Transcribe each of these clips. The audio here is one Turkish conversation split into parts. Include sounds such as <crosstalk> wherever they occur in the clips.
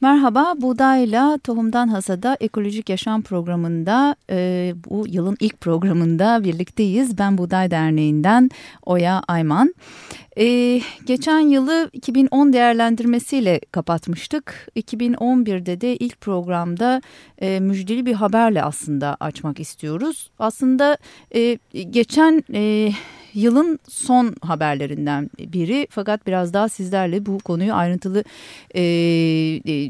Merhaba, Buğdayla Tohumdan Hasada Ekolojik Yaşam Programı'nda e, bu yılın ilk programında birlikteyiz. Ben Buğday Derneği'nden Oya Ayman. E, geçen yılı 2010 değerlendirmesiyle kapatmıştık. 2011'de de ilk programda e, müjdeli bir haberle aslında açmak istiyoruz. Aslında e, geçen... E, yılın son haberlerinden biri fakat biraz daha sizlerle bu konuyu ayrıntılı e, e,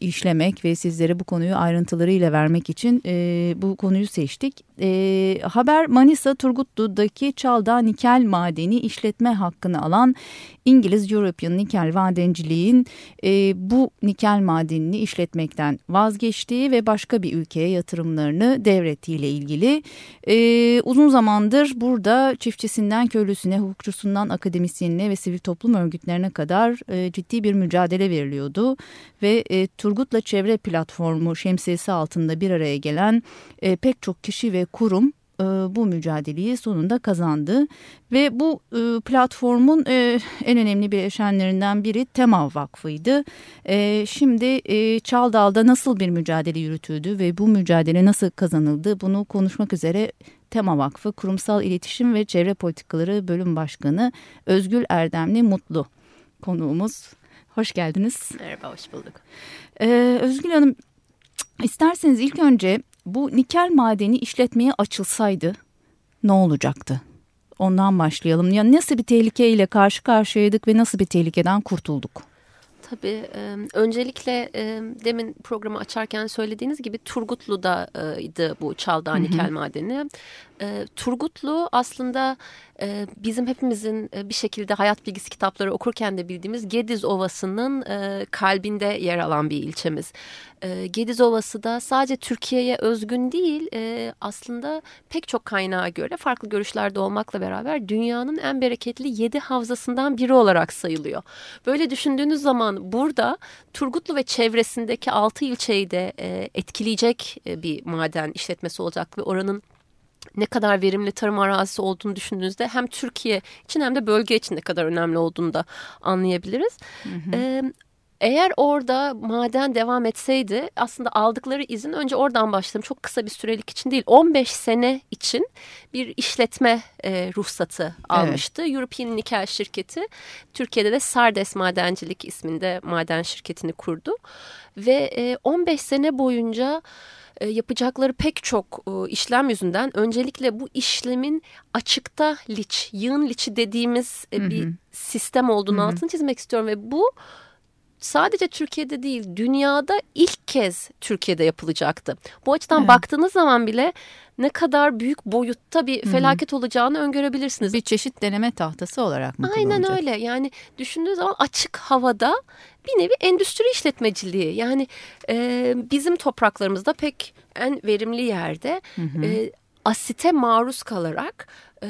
işlemek ve sizlere bu konuyu ayrıntılarıyla vermek için e, bu konuyu seçtik. E, haber Manisa Turgutlu'daki Çaldağ Nikel Madeni işletme hakkını alan İngiliz European Nikel Madenciliğin e, bu nikel madenini işletmekten vazgeçtiği ve başka bir ülkeye yatırımlarını devrettiğiyle ilgili. E, uzun zamandır burada çiftçisinden köylüsüne, hukukçusundan akademisyenine ve sivil toplum örgütlerine kadar e, ciddi bir mücadele veriliyordu. Ve e, Turgut'la Çevre Platformu şemsiyesi altında bir araya gelen e, pek çok kişi ve kurum e, bu mücadeleyi sonunda kazandı ve bu e, platformun e, en önemli bileşenlerinden biri Tema Vakfı'ydı. Şimdi Çaldal'da nasıl bir mücadele yürütüldü ve bu mücadele nasıl kazanıldı bunu konuşmak üzere Tema Vakfı Kurumsal İletişim ve Çevre Politikaları Bölüm Başkanı Özgül Erdemli Mutlu konuğumuz. Hoş geldiniz. Merhaba, hoş bulduk. Özgül Hanım, isterseniz ilk önce bu nikel madeni işletmeye açılsaydı ne olacaktı? Ondan başlayalım. Ya nasıl bir tehlikeyle karşı karşıyaydık ve nasıl bir tehlikeden kurtulduk? Tabii. E, öncelikle e, demin programı açarken söylediğiniz gibi Turgutlu'daydı bu Çaldağ Nikel Madeni. E, Turgutlu aslında e, bizim hepimizin e, bir şekilde hayat bilgisi kitapları okurken de bildiğimiz Gediz Ovası'nın e, kalbinde yer alan bir ilçemiz. E, Gediz Ovası da sadece Türkiye'ye özgün değil e, aslında pek çok kaynağa göre farklı görüşlerde olmakla beraber dünyanın en bereketli yedi havzasından biri olarak sayılıyor. Böyle düşündüğünüz zaman burada Turgutlu ve çevresindeki altı ilçeyi de e, etkileyecek e, bir maden işletmesi olacak ve oranın ne kadar verimli tarım arazisi olduğunu düşündüğünüzde hem Türkiye için hem de bölge için ne kadar önemli olduğunu da anlayabiliriz. Hı hı. Ee, eğer orada maden devam etseydi aslında aldıkları izin önce oradan başladım. Çok kısa bir sürelik için değil 15 sene için bir işletme e, ruhsatı almıştı. Evet. European Nickel şirketi Türkiye'de de Sardes Madencilik isminde maden şirketini kurdu. Ve e, 15 sene boyunca e, yapacakları pek çok e, işlem yüzünden öncelikle bu işlemin açıkta liç, yığın liçi dediğimiz e, bir hı hı. sistem olduğunu hı hı. altını çizmek istiyorum ve bu sadece Türkiye'de değil dünyada ilk kez Türkiye'de yapılacaktı. Bu açıdan evet. baktığınız zaman bile ne kadar büyük boyutta bir felaket Hı -hı. olacağını öngörebilirsiniz. Bir çeşit deneme tahtası olarak mı Aynen kullanacak? öyle yani düşündüğünüz zaman açık havada bir nevi endüstri işletmeciliği yani e, bizim topraklarımızda pek en verimli yerde hı hı. E, asite maruz kalarak e,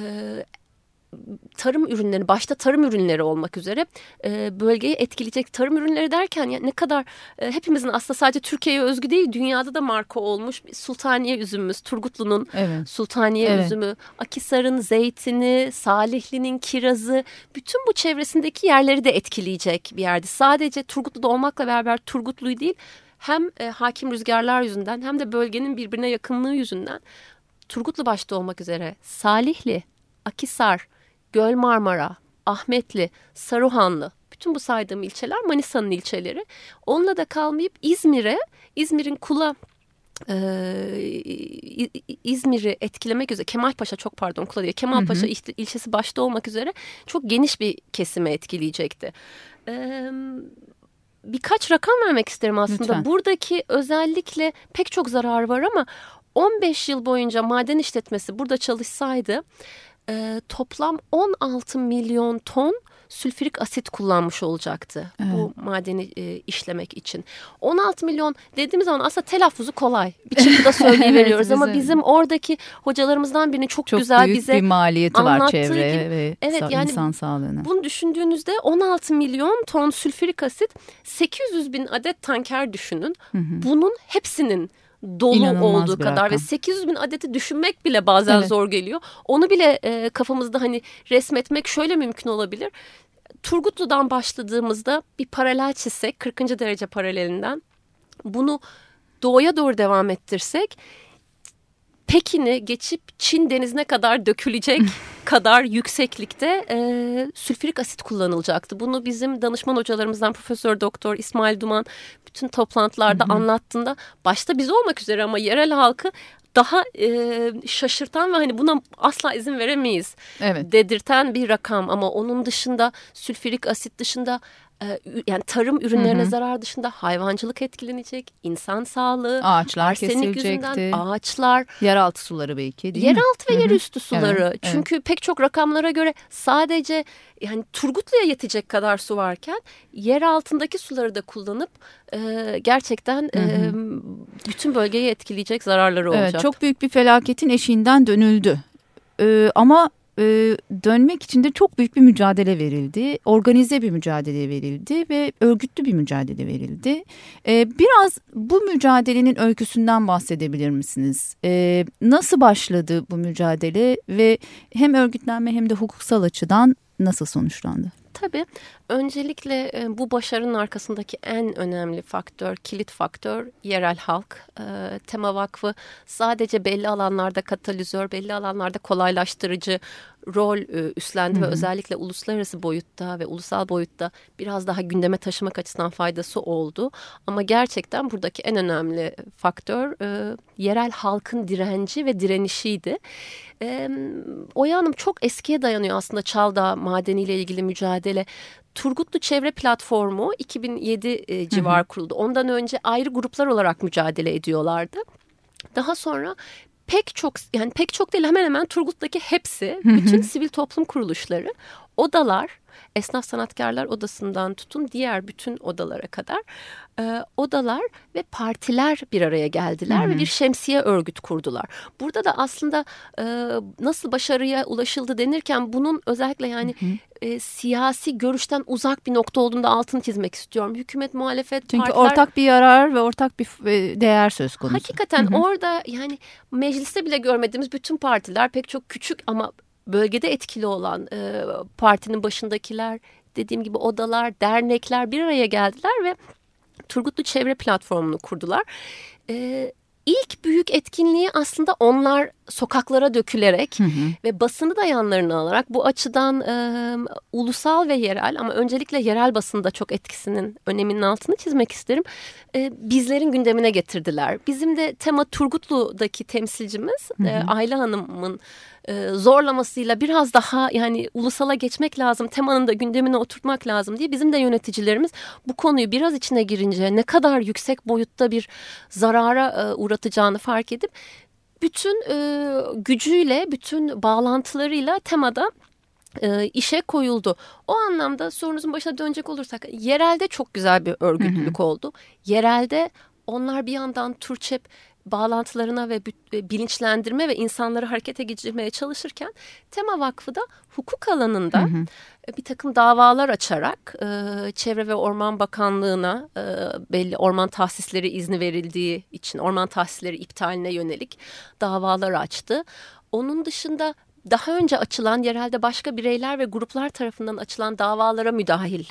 tarım ürünleri başta tarım ürünleri olmak üzere e, bölgeyi etkileyecek tarım ürünleri derken ya ne kadar e, hepimizin aslında sadece Türkiye'ye özgü değil dünyada da marka olmuş Sultaniye üzümümüz Turgutlu'nun evet. Sultaniye evet. üzümü Akisar'ın zeytini Salihli'nin kirazı bütün bu çevresindeki yerleri de etkileyecek bir yerde sadece Turgutlu'da olmakla beraber Turgutlu'yu değil hem e, hakim rüzgarlar yüzünden hem de bölgenin birbirine yakınlığı yüzünden Turgutlu başta olmak üzere Salihli, Akisar, Göl Marmara, Ahmetli, Saruhanlı bütün bu saydığım ilçeler Manisa'nın ilçeleri. Onunla da kalmayıp İzmir'e, İzmir'in Kula e, İzmir'i etkilemek üzere Kemalpaşa çok pardon Kula değil Kemalpaşa hı hı. ilçesi başta olmak üzere çok geniş bir kesime etkileyecekti. E, birkaç rakam vermek isterim aslında. Lütfen. Buradaki özellikle pek çok zarar var ama 15 yıl boyunca maden işletmesi burada çalışsaydı e, toplam 16 milyon ton sülfürik asit kullanmış olacaktı evet. bu madeni e, işlemek için. 16 milyon dediğimiz zaman aslında telaffuzu kolay. Bir çıkıda <laughs> söyleyiveriyoruz evet, ama bizim oradaki hocalarımızdan birinin çok, çok güzel büyük bize bir maliyeti var çevreye gibi, ve evet, yani insan sağlığına. Bunu düşündüğünüzde 16 milyon ton sülfürik asit 800 bin adet tanker düşünün. Hı hı. Bunun hepsinin dolu İnanılmaz olduğu kadar rakam. ve 800 bin adeti düşünmek bile bazen evet. zor geliyor. Onu bile e, kafamızda hani resmetmek şöyle mümkün olabilir. Turgutlu'dan başladığımızda bir paralel çizsek 40. derece paralelinden bunu doğuya doğru devam ettirsek Pekin'i geçip Çin denizine kadar dökülecek <laughs> kadar yükseklikte e, sülfürik asit kullanılacaktı. Bunu bizim danışman hocalarımızdan Profesör Doktor İsmail Duman bütün toplantılarda anlattığında başta biz olmak üzere ama yerel halkı daha e, şaşırtan ve hani buna asla izin veremeyiz evet. dedirten bir rakam ama onun dışında sülfürik asit dışında yani tarım ürünlerine hı hı. zarar dışında hayvancılık etkilenecek, insan sağlığı, ağaçlar kesilecekti, ağaçlar, yeraltı suları belki değil yeraltı mi? ve yerüstü suları. Evet, Çünkü evet. pek çok rakamlara göre sadece yani Turgutlu'ya yetecek kadar su varken yer altındaki suları da kullanıp e, gerçekten hı hı. E, bütün bölgeyi etkileyecek zararları olacak. Evet, çok büyük bir felaketin eşiğinden dönüldü. Ee, ama e, dönmek için de çok büyük bir mücadele verildi. Organize bir mücadele verildi ve örgütlü bir mücadele verildi. E, biraz bu mücadelenin öyküsünden bahsedebilir misiniz? E, nasıl başladı bu mücadele ve hem örgütlenme hem de hukuksal açıdan nasıl sonuçlandı? Tabii öncelikle e, bu başarının arkasındaki en önemli faktör, kilit faktör yerel halk. E, Tema Vakfı sadece belli alanlarda katalizör, belli alanlarda kolaylaştırıcı rol e, üstlendi hı hı. ve özellikle uluslararası boyutta ve ulusal boyutta biraz daha gündeme taşımak açısından faydası oldu. Ama gerçekten buradaki en önemli faktör e, yerel halkın direnci ve direnişiydi. E, Oya Hanım çok eskiye dayanıyor aslında Çaldağ madeniyle ilgili mücadele. Turgutlu Çevre Platformu 2007 e, civar kuruldu. Ondan önce ayrı gruplar olarak mücadele ediyorlardı. Daha sonra pek çok yani pek çok değil hemen hemen Turgut'taki hepsi bütün sivil toplum kuruluşları odalar esnaf sanatkarlar odasından tutun diğer bütün odalara kadar e, odalar ve partiler bir araya geldiler -hı. ve bir şemsiye örgüt kurdular. Burada da aslında e, nasıl başarıya ulaşıldı denirken bunun özellikle yani -hı. E, siyasi görüşten uzak bir nokta olduğunda altını çizmek istiyorum. Hükümet, muhalefet, Çünkü partiler... ortak bir yarar ve ortak bir e, değer söz konusu. Hakikaten -hı. orada yani mecliste bile görmediğimiz bütün partiler pek çok küçük ama bölgede etkili olan e, partinin başındakiler, dediğim gibi odalar, dernekler bir araya geldiler ve Turgutlu Çevre Platformu'nu kurdular. E, ilk büyük etkinliği aslında onlar sokaklara dökülerek hı hı. ve basını da yanlarına alarak bu açıdan e, ulusal ve yerel ama öncelikle yerel basında çok etkisinin öneminin altını çizmek isterim. E, bizlerin gündemine getirdiler. Bizim de tema Turgutlu'daki temsilcimiz hı hı. E, Ayla Hanım'ın e, zorlamasıyla biraz daha yani ulusala geçmek lazım, temanın da gündemine oturtmak lazım diye bizim de yöneticilerimiz bu konuyu biraz içine girince ne kadar yüksek boyutta bir zarara e, uğratacağını fark edip bütün e, gücüyle, bütün bağlantılarıyla temada e, işe koyuldu. O anlamda sorunuzun başına dönecek olursak yerelde çok güzel bir örgütlülük hı hı. oldu. Yerelde onlar bir yandan Turçep bağlantılarına ve bilinçlendirme ve insanları harekete geçirmeye çalışırken Tema Vakfı da hukuk alanında hı hı. Bir takım davalar açarak e, Çevre ve Orman Bakanlığı'na e, belli orman tahsisleri izni verildiği için orman tahsisleri iptaline yönelik davalar açtı. Onun dışında daha önce açılan yerelde başka bireyler ve gruplar tarafından açılan davalara müdahil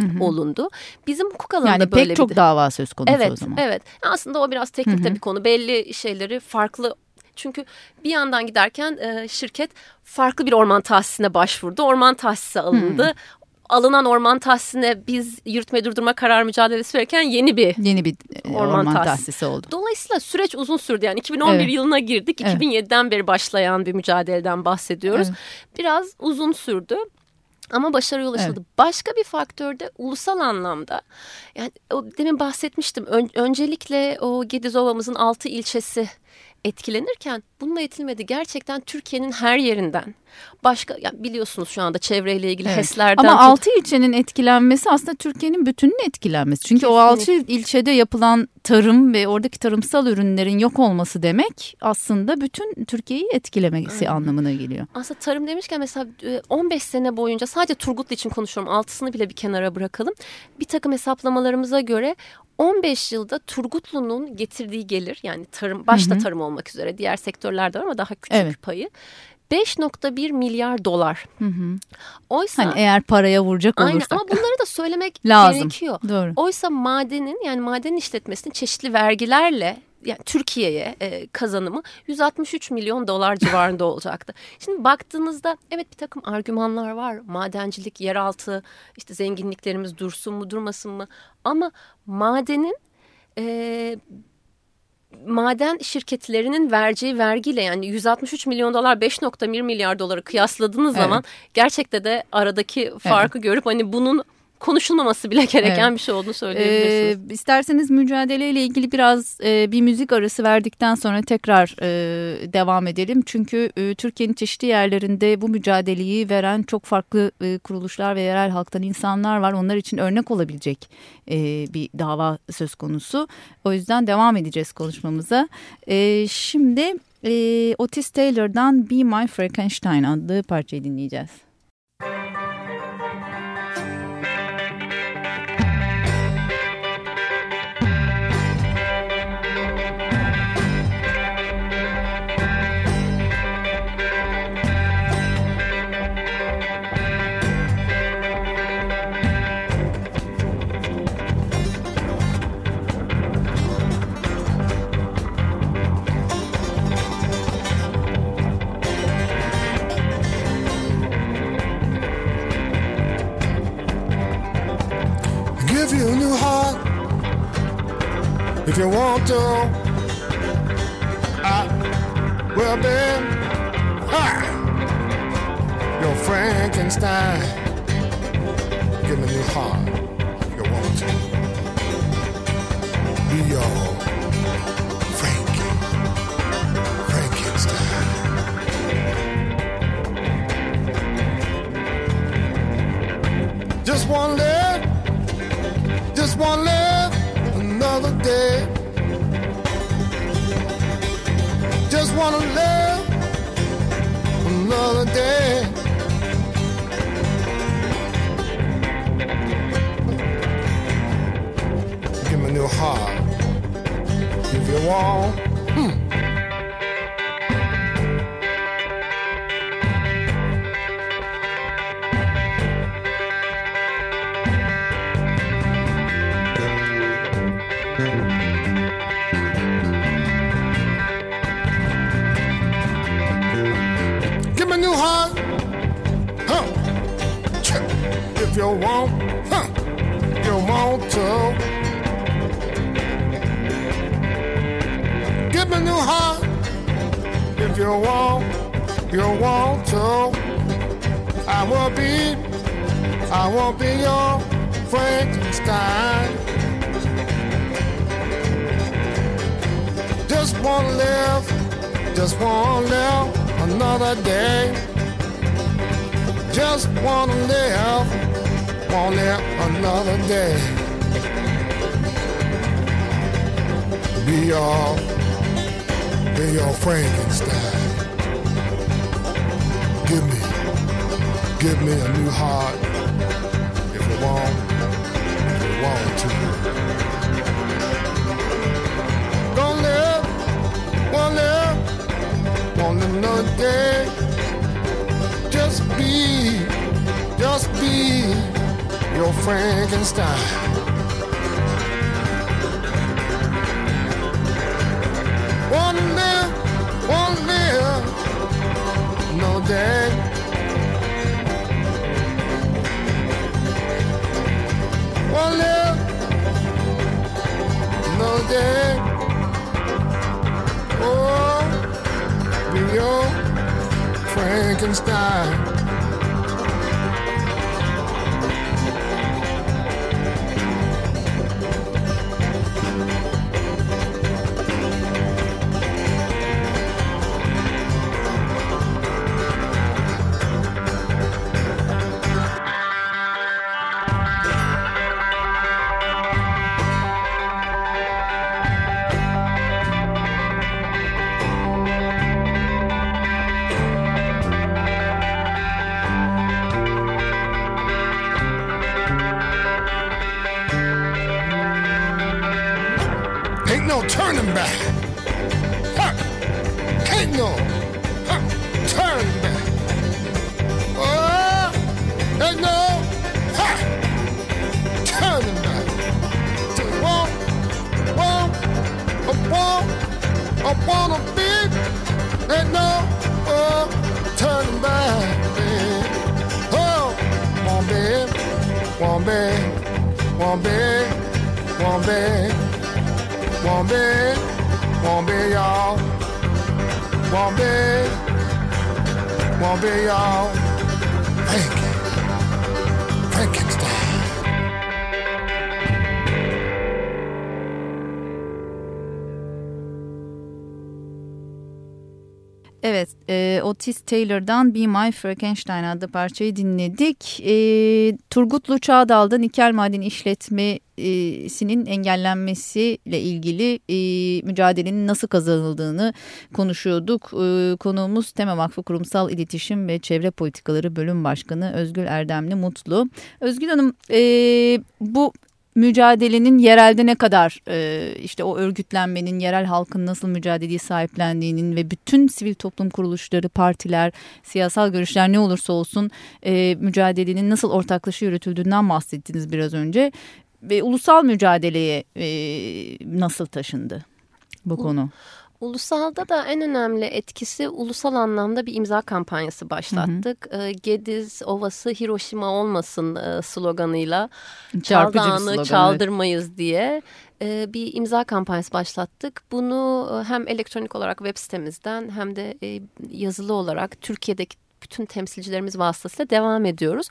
Hı hı. olundu. Bizim hukuk alanında yani böyle pek çok dava söz konusu evet, o zaman. Evet. Aslında o biraz teknik bir konu. Belli şeyleri farklı çünkü bir yandan giderken e, şirket farklı bir orman tahsisine başvurdu. Orman tahsisi alındı. Hı alınan orman tahsisine biz yürütme durdurma karar mücadelesi verirken yeni bir yeni bir e, orman, orman tahsisi. tahsisi oldu. Dolayısıyla süreç uzun sürdü. Yani 2011 evet. yılına girdik. Evet. 2007'den beri başlayan bir mücadeleden bahsediyoruz. Evet. Biraz uzun sürdü. Ama başarıya ulaşıldı. Evet. Başka bir faktör de ulusal anlamda. Yani o, demin bahsetmiştim. Ön, öncelikle o Gediz Ovamızın altı ilçesi etkilenirken bununla yetinmedi. Gerçekten Türkiye'nin her yerinden başka yani biliyorsunuz şu anda çevreyle ilgili evet. HES'lerden. Ama altı ilçenin etkilenmesi aslında Türkiye'nin bütününün etkilenmesi. Çünkü Kesinlikle. o altı ilçede yapılan tarım ve oradaki tarımsal ürünlerin yok olması demek aslında bütün Türkiye'yi etkilemesi hmm. anlamına geliyor. Aslında tarım demişken mesela 15 e, sene boyunca sadece Turgutlu için konuşuyorum altısını bile bir kenara bırakalım. Bir takım hesaplamalarımıza göre 15 yılda Turgutlu'nun getirdiği gelir yani tarım başta hı hı. tarım olmak üzere diğer sektörlerde var ama daha küçük evet. payı 5.1 milyar dolar. Hı hı. Oysa hani eğer paraya vuracak olursak. Aynen ama bunları da söylemek <laughs> lazım. gerekiyor. Doğru. Oysa madenin yani maden işletmesinin çeşitli vergilerle yani Türkiye'ye e, kazanımı 163 milyon dolar civarında <laughs> olacaktı. Şimdi baktığınızda evet bir takım argümanlar var. Madencilik, yeraltı, işte zenginliklerimiz dursun mu durmasın mı? Ama madenin e, maden şirketlerinin vereceği vergiyle yani 163 milyon dolar 5.1 milyar doları kıyasladığınız evet. zaman gerçekte de aradaki farkı evet. görüp hani bunun konuşulmaması bile <laughs> gereken evet. bir şey olduğunu söyleyebilirsiniz. Ee, isterseniz mücadeleyle ilgili biraz e, bir müzik arası verdikten sonra tekrar e, devam edelim. Çünkü e, Türkiye'nin çeşitli yerlerinde bu mücadeleyi veren çok farklı e, kuruluşlar ve yerel halktan insanlar var. Onlar için örnek olabilecek e, bir dava söz konusu. O yüzden devam edeceğiz konuşmamıza. E, şimdi e, Otis Taylor'dan Be My Frankenstein adlı parçayı dinleyeceğiz. If you want to. I will be hi, your Frankenstein. Give me a new heart if you want to. Be your Frankie, Frankenstein. Just one just one live another day. Just wanna live another day. Give me a new heart if you want. Hmm. You want, huh, you want to. Give me a new heart if you want, you want to. I will be, I will be your Frankenstein. Just wanna live, just wanna live another day. Just wanna live on there another day. Be your, be your Frankenstein. Give me, give me a new heart if you want, if you want to. Gonna live, wanna live, want another day. Just be your Frankenstein. One live, one live, no day. One live, no day. Oh, be your Frankenstein. turn back. Huh. Ain't no ha! turn back. Oh, ain't no ha! turning back. To want, want, I want, I wanna be. Ain't no oh, turning back. Yeah. Oh, won't be, won't be, won't be, won't be. Won't be y'all. Won't be. Won't be y'all. Thank you. Frankenstein. Evet, eh, Otis Taylor'dan Be My Frankenstein adlı parçayı dinledik. E, Turgutlu Çağdal'da nikel maden işletmesinin engellenmesiyle ilgili e, mücadelenin nasıl kazanıldığını konuşuyorduk. E, konuğumuz Tema Vakfı Kurumsal İletişim ve Çevre Politikaları Bölüm Başkanı Özgül Erdemli Mutlu. Özgül Hanım, e, bu mücadelenin yerelde ne kadar e, işte o örgütlenmenin yerel halkın nasıl mücadeleyi sahiplendiğinin ve bütün sivil toplum kuruluşları, partiler, siyasal görüşler ne olursa olsun e, mücadelenin nasıl ortaklaşa yürütüldüğünden bahsettiniz biraz önce. Ve ulusal mücadeleye e, nasıl taşındı bu konu? Ulusalda da en önemli etkisi ulusal anlamda bir imza kampanyası başlattık. Hı hı. Gediz Ovası Hiroşima olmasın sloganıyla Çaldağını çaldırmayız evet. diye bir imza kampanyası başlattık. Bunu hem elektronik olarak web sitemizden hem de yazılı olarak Türkiye'deki bütün temsilcilerimiz vasıtasıyla devam ediyoruz.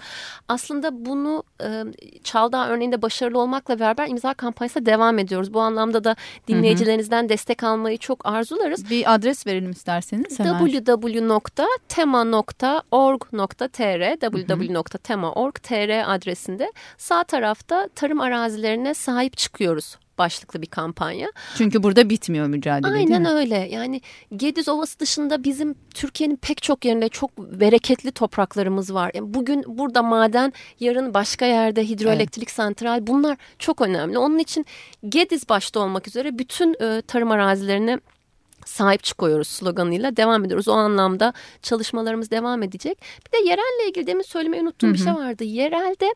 Aslında bunu e, Çaldağ örneğinde başarılı olmakla beraber imza kampanyasına devam ediyoruz. Bu anlamda da dinleyicilerinizden hı hı. destek almayı çok arzularız. Bir adres verelim isterseniz. www.tema.org.tr www.tema.org.tr adresinde sağ tarafta tarım arazilerine sahip çıkıyoruz başlıklı bir kampanya. Çünkü burada bitmiyor mücadele Aynen öyle. Yani Gediz Ovası dışında bizim Türkiye'nin pek çok yerinde çok bereketli topraklarımız var. Yani bugün burada maden, yarın başka yerde hidroelektrik evet. santral bunlar çok önemli. Onun için Gediz başta olmak üzere bütün e, tarım arazilerine sahip çıkıyoruz sloganıyla devam ediyoruz. O anlamda çalışmalarımız devam edecek. Bir de yerelle ilgili demin söylemeyi unuttuğum hı hı. bir şey vardı. Yerelde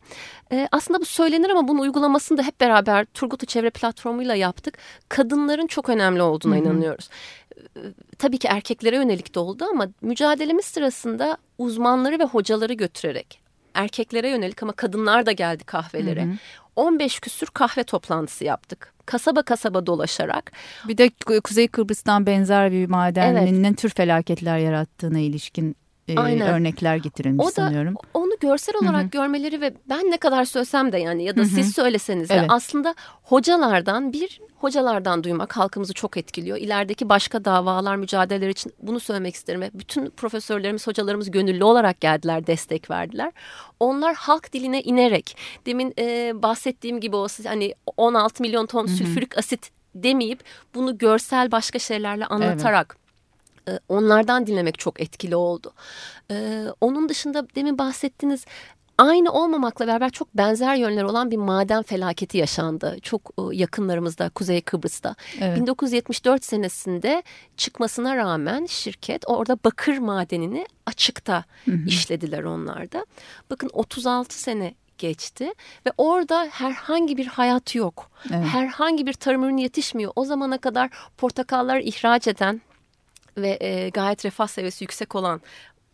e, aslında bu söylenir ama bunun uygulamasını da hep beraber Turgut'u Çevre Platformu'yla yaptık. Kadınların çok önemli olduğuna hı hı. inanıyoruz. E, tabii ki erkeklere yönelik de oldu ama mücadelemiz sırasında uzmanları ve hocaları götürerek erkeklere yönelik ama kadınlar da geldi kahvelere. Hı hı. 15 küsür kahve toplantısı yaptık. Kasaba kasaba dolaşarak. Bir de Kuzey Kıbrıs'tan benzer bir madenin evet. tür felaketler yarattığına ilişkin e, örnekler getirilmiş o da, sanıyorum. Onu görsel olarak Hı -hı. görmeleri ve ben ne kadar söylesem de yani ya da Hı -hı. siz söyleseniz de evet. aslında hocalardan bir hocalardan duymak halkımızı çok etkiliyor. İlerideki başka davalar, mücadeleler için bunu söylemek isterim. Bütün profesörlerimiz, hocalarımız gönüllü olarak geldiler, destek verdiler. Onlar halk diline inerek demin e, bahsettiğim gibi o hani 16 milyon ton Hı -hı. sülfürik asit demeyip bunu görsel başka şeylerle anlatarak evet ee, onlardan dinlemek çok etkili oldu. Ee, onun dışında demin bahsettiğiniz aynı olmamakla beraber çok benzer yönler olan bir maden felaketi yaşandı. Çok e, yakınlarımızda Kuzey Kıbrıs'ta. Evet. 1974 senesinde çıkmasına rağmen şirket orada bakır madenini açıkta hı hı. işlediler onlarda. Bakın 36 sene geçti ve orada herhangi bir hayat yok. Evet. Herhangi bir tarım ürünü yetişmiyor. O zamana kadar portakallar ihraç eden ve e, gayet refah seviyesi yüksek olan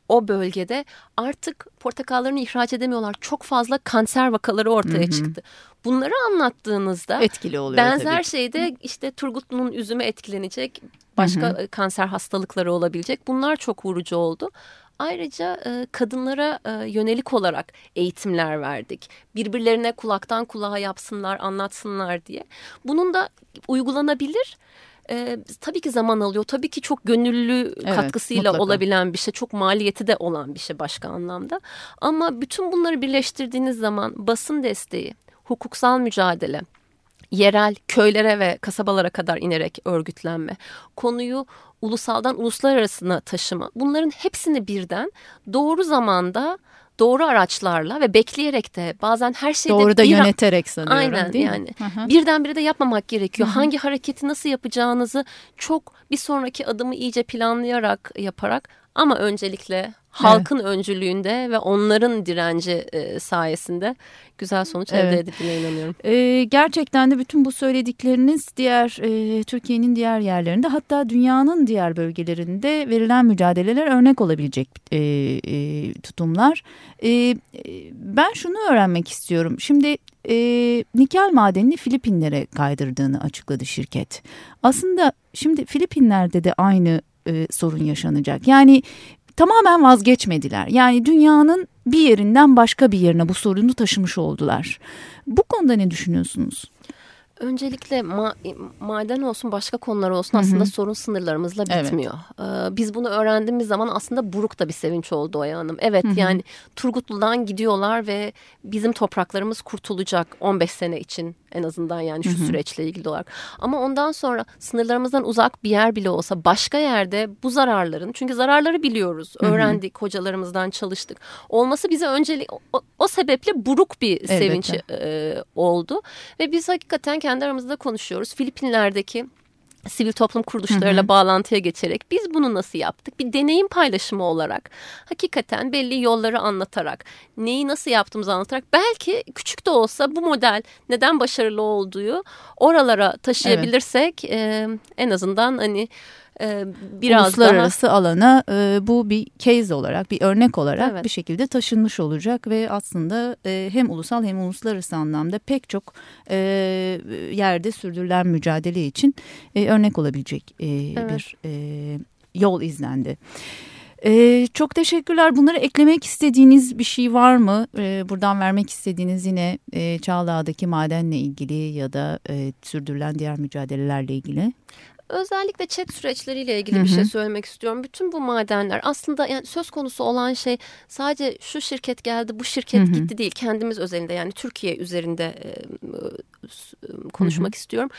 o bölgede artık portakallarını ihraç edemiyorlar. Çok fazla kanser vakaları ortaya Hı-hı. çıktı. Bunları anlattığınızda etkili oluyor benzer tabii. şeyde işte Turgutlu'nun üzümü etkilenecek, başka Hı-hı. kanser hastalıkları olabilecek. Bunlar çok vurucu oldu. Ayrıca e, kadınlara e, yönelik olarak eğitimler verdik. Birbirlerine kulaktan kulağa yapsınlar, anlatsınlar diye. Bunun da uygulanabilir e, tabii ki zaman alıyor. Tabii ki çok gönüllü evet, katkısıyla mutlaka. olabilen bir şey. Çok maliyeti de olan bir şey başka anlamda. Ama bütün bunları birleştirdiğiniz zaman basın desteği, hukuksal mücadele, yerel köylere ve kasabalara kadar inerek örgütlenme, konuyu ulusaldan uluslararasına taşıma bunların hepsini birden doğru zamanda doğru araçlarla ve bekleyerek de bazen her şeyde doğru da bir yöneterek sanıyorum aynen değil yani mi? birdenbire de yapmamak gerekiyor. Hı -hı. Hangi hareketi nasıl yapacağınızı çok bir sonraki adımı iyice planlayarak yaparak ama öncelikle halkın evet. öncülüğünde ve onların direnci e, sayesinde güzel sonuç evet. elde edildiğine inanıyorum. E, gerçekten de bütün bu söyledikleriniz diğer e, Türkiye'nin diğer yerlerinde hatta dünyanın diğer bölgelerinde verilen mücadeleler örnek olabilecek e, e, tutumlar. E, ben şunu öğrenmek istiyorum. Şimdi e, nikel madenini Filipinlere kaydırdığını açıkladı şirket. Aslında şimdi Filipinler'de de aynı e, sorun yaşanacak. Yani tamamen vazgeçmediler. Yani dünyanın bir yerinden başka bir yerine bu sorunu taşımış oldular. Bu konuda ne düşünüyorsunuz? Öncelikle ma maden olsun başka konular olsun aslında Hı -hı. sorun sınırlarımızla bitmiyor. Evet. Ee, biz bunu öğrendiğimiz zaman aslında buruk da bir sevinç oldu Oya Hanım. Evet Hı -hı. yani Turgutlu'dan gidiyorlar ve bizim topraklarımız kurtulacak 15 sene için en azından yani şu Hı -hı. süreçle ilgili olarak. Ama ondan sonra sınırlarımızdan uzak bir yer bile olsa başka yerde bu zararların çünkü zararları biliyoruz. Hı -hı. Öğrendik hocalarımızdan çalıştık. Olması bize öncelik o, o sebeple buruk bir Elbette. sevinç e, oldu. Ve biz hakikaten kendi aramızda konuşuyoruz. Filipinler'deki sivil toplum kuruluşlarıyla hı hı. bağlantıya geçerek biz bunu nasıl yaptık? Bir deneyim paylaşımı olarak hakikaten belli yolları anlatarak neyi nasıl yaptığımızı anlatarak belki küçük de olsa bu model neden başarılı olduğu oralara taşıyabilirsek evet. e, en azından hani e, biraz uluslararası daha... alana e, bu bir case olarak bir örnek olarak evet. bir şekilde taşınmış olacak ve aslında e, hem ulusal hem uluslararası anlamda pek çok e, yerde sürdürülen mücadele için e, örnek olabilecek e, evet. bir e, yol izlendi. Ee, çok teşekkürler. Bunları eklemek istediğiniz bir şey var mı? Ee, buradan vermek istediğiniz yine e, Çağla'daki madenle ilgili ya da e, sürdürülen diğer mücadelelerle ilgili? Özellikle chat süreçleriyle ilgili Hı -hı. bir şey söylemek istiyorum. Bütün bu madenler aslında yani söz konusu olan şey sadece şu şirket geldi, bu şirket Hı -hı. gitti değil. Kendimiz özelinde yani Türkiye üzerinde e, konuşmak Hı -hı. istiyorum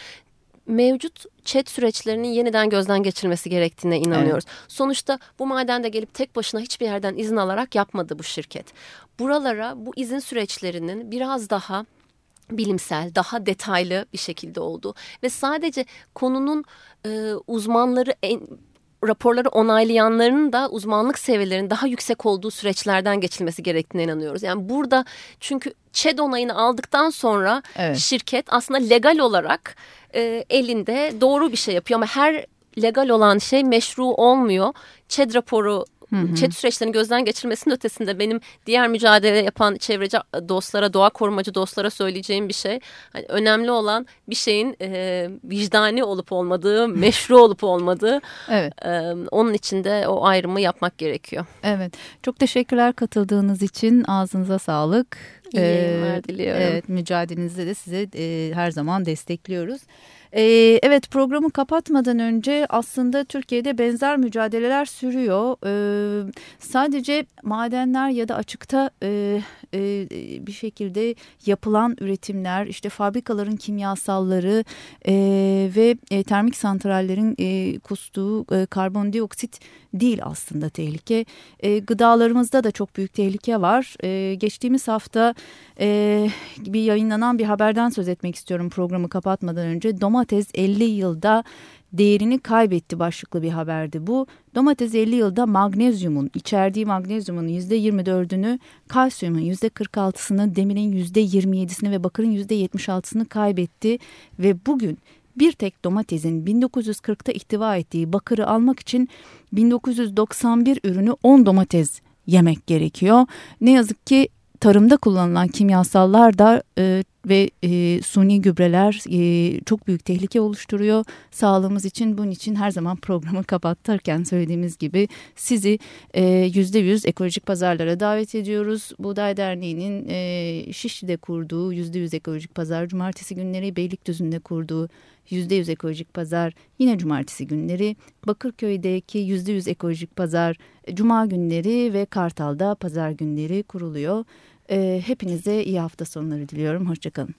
mevcut chat süreçlerinin yeniden gözden geçirmesi gerektiğine inanıyoruz. Evet. Sonuçta bu madende gelip tek başına hiçbir yerden izin alarak yapmadı bu şirket. Buralara bu izin süreçlerinin biraz daha bilimsel, daha detaylı bir şekilde oldu ve sadece konunun e, uzmanları en, raporları onaylayanların da uzmanlık seviyelerinin daha yüksek olduğu süreçlerden geçilmesi gerektiğine inanıyoruz. Yani burada çünkü ÇED onayını aldıktan sonra evet. şirket aslında legal olarak e, elinde doğru bir şey yapıyor ama her legal olan şey meşru olmuyor. ÇED raporu Hı Çet süreçlerini gözden geçirmesinin ötesinde benim diğer mücadele yapan çevreci dostlara, doğa korumacı dostlara söyleyeceğim bir şey. Hani önemli olan bir şeyin e, vicdani olup olmadığı, <laughs> meşru olup olmadığı. Evet. E, onun için de o ayrımı yapmak gerekiyor. Evet. Çok teşekkürler katıldığınız için. Ağzınıza sağlık. İyi ee, diliyorum. Evet, mücadelenizde de size e, her zaman destekliyoruz. Ee, evet programı kapatmadan önce aslında Türkiye'de benzer mücadeleler sürüyor. Ee, sadece madenler ya da açıkta e, e, bir şekilde yapılan üretimler, işte fabrikaların kimyasalları e, ve e, termik santrallerin e, kustuğu e, karbondioksit değil aslında tehlike. E, gıdalarımızda da çok büyük tehlike var. E, geçtiğimiz hafta e, bir yayınlanan bir haberden söz etmek istiyorum programı kapatmadan önce. Domates 50 yılda değerini kaybetti başlıklı bir haberdi bu. Domates 50 yılda magnezyumun içerdiği magnezyumun %24'ünü, kalsiyumun %46'sını, demirin %27'sini ve bakırın %76'sını kaybetti ve bugün bir tek domatesin 1940'ta ihtiva ettiği bakırı almak için 1991 ürünü 10 domates yemek gerekiyor. Ne yazık ki tarımda kullanılan kimyasallar da e, ve e, suni gübreler e, çok büyük tehlike oluşturuyor sağlığımız için. Bunun için her zaman programı kapatırken söylediğimiz gibi sizi yüzde yüz ekolojik pazarlara davet ediyoruz. Buğday Derneği'nin e, Şişli'de kurduğu yüzde yüz ekolojik pazar, cumartesi günleri Beylikdüzü'nde kurduğu yüzde yüz ekolojik pazar yine cumartesi günleri, Bakırköy'deki yüzde yüz ekolojik pazar cuma günleri ve Kartal'da pazar günleri kuruluyor. E, hepinize iyi hafta sonları diliyorum. Hoşçakalın.